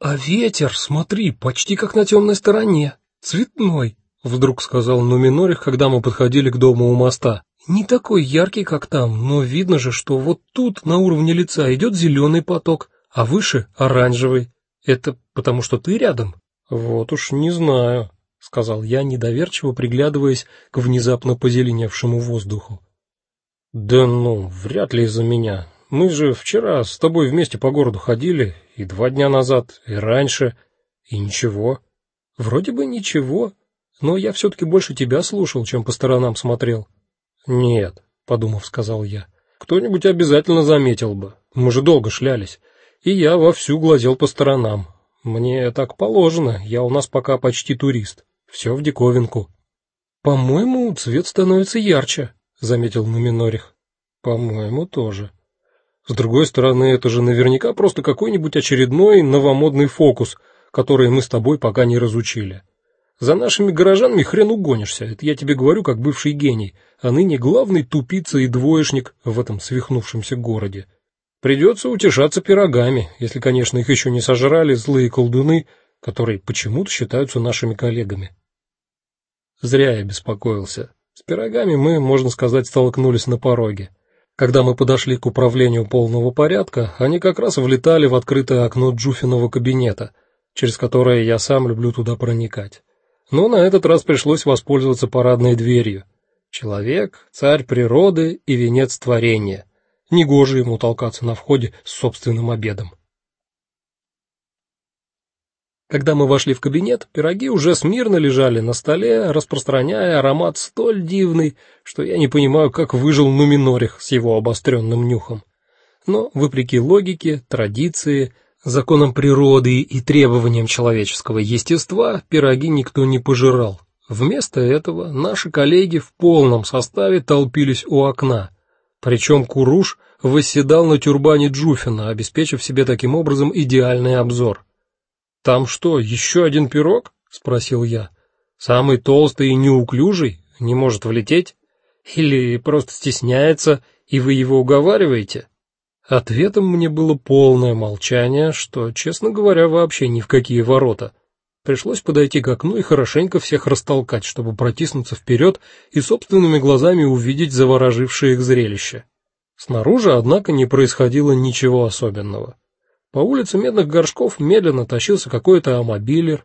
А ветер, смотри, почти как на темной стороне, цветной, вдруг сказал Нуминорих, когда мы подходили к дому у моста. Не такой яркий, как там, но видно же, что вот тут на уровне лица идет зеленый поток, а выше оранжевый. Это потому что ты рядом? Вот уж не знаю, сказал я, недоверчиво приглядываясь к внезапно позеленевшему воздуху. Да ну, вряд ли из-за меня. Мы же вчера с тобой вместе по городу ходили, и два дня назад, и раньше, и ничего. Вроде бы ничего, но я все таки больше тебя слушал, чем по сторонам смотрел. Нет, подумав, сказал я. Кто-нибудь обязательно заметил бы. Мы же долго шлялись, и я вовсю глазел по сторонам. Мне так положено, я у нас пока почти турист. Все в диковинку. По-моему, цвет становится ярче, заметил Нуминорих. По-моему, тоже. С другой стороны, это же наверняка просто какой-нибудь очередной новомодный фокус, который мы с тобой пока не разучили. За нашими горожанами хрен угонишься, это я тебе говорю как бывший гений, а ныне главный тупица и двоечник в этом свихнувшемся городе. Придется утешаться пирогами, если, конечно, их еще не сожрали злые колдуны, которые почему-то считаются нашими коллегами. Зря я беспокоился. С пирогами мы, можно сказать, столкнулись на пороге. Когда мы подошли к управлению полного порядка, они как раз влетали в открытое окно Джуфиного кабинета, через которое я сам люблю туда проникать. Но на этот раз пришлось воспользоваться парадной дверью. Человек, царь природы и венец творения. Негоже ему толкаться на входе с собственным обедом. Когда мы вошли в кабинет, пироги уже смирно лежали на столе, распространяя аромат столь дивный, что я не понимаю, как выжил Нуминорих с его обостренным нюхом. Но вопреки логике, традиции, законам природы и требованиям человеческого естества пироги никто не пожирал. Вместо этого наши коллеги в полном составе толпились у окна. Причем Куруш восседал на тюрбане Джуфина, обеспечив себе таким образом идеальный обзор. Там что, еще один пирог? спросил я. Самый толстый и неуклюжий, не может влететь или просто стесняется, и вы его уговариваете? Ответом мне было полное молчание, что, честно говоря, вообще ни в какие ворота. Пришлось подойти к окну и хорошенько всех растолкать, чтобы протиснуться вперед и собственными глазами увидеть заворожившее их зрелище. Снаружи, однако, не происходило ничего особенного. По улице Медных Горшков медленно тащился какой-то амобилер.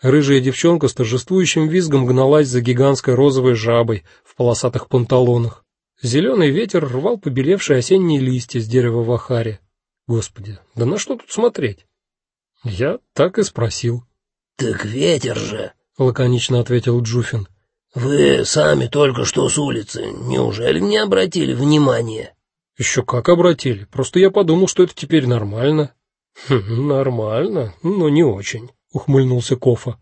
Рыжая девчонка с торжествующим визгом гналась за гигантской розовой жабой в полосатых панталонах. Зеленый ветер рвал побелевшие осенние листья с дерева в ахаре. Господи, да на что тут смотреть? Я так и спросил. Так ветер же, лаконично ответил Джуфин. Вы сами только что с улицы, неужели не обратили внимания? Еще как обратили. Просто я подумал, что это теперь нормально. Хм, нормально, но не очень, ухмыльнулся Кофа.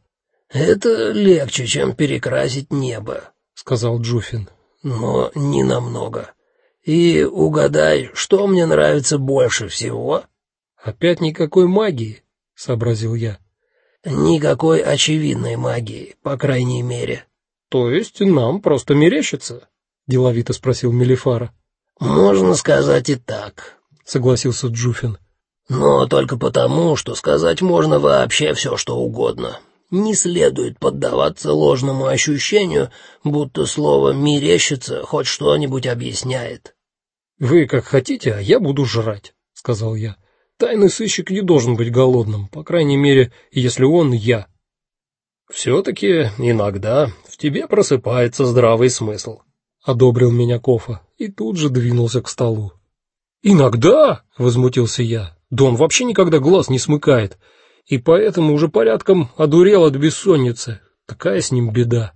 Это легче, чем перекрасить небо, сказал Джуфин но не намного. И угадай, что мне нравится больше всего? Опять никакой магии, сообразил я. Никакой очевидной магии, по крайней мере. То есть нам просто мерещится? деловито спросил Мелифара. Можно сказать и так, согласился Джуфин. Но только потому, что сказать можно вообще все, что угодно не следует поддаваться ложному ощущению, будто слово мерещится хоть что-нибудь объясняет. Вы как хотите, а я буду жрать, сказал я. Тайный сыщик не должен быть голодным, по крайней мере, если он я. все таки иногда в тебе просыпается здравый смысл, одобрил меня Кофа и тут же двинулся к столу. Иногда, возмутился я. Да он вообще никогда глаз не смыкает и поэтому уже порядком одурел от бессонницы. Такая с ним беда.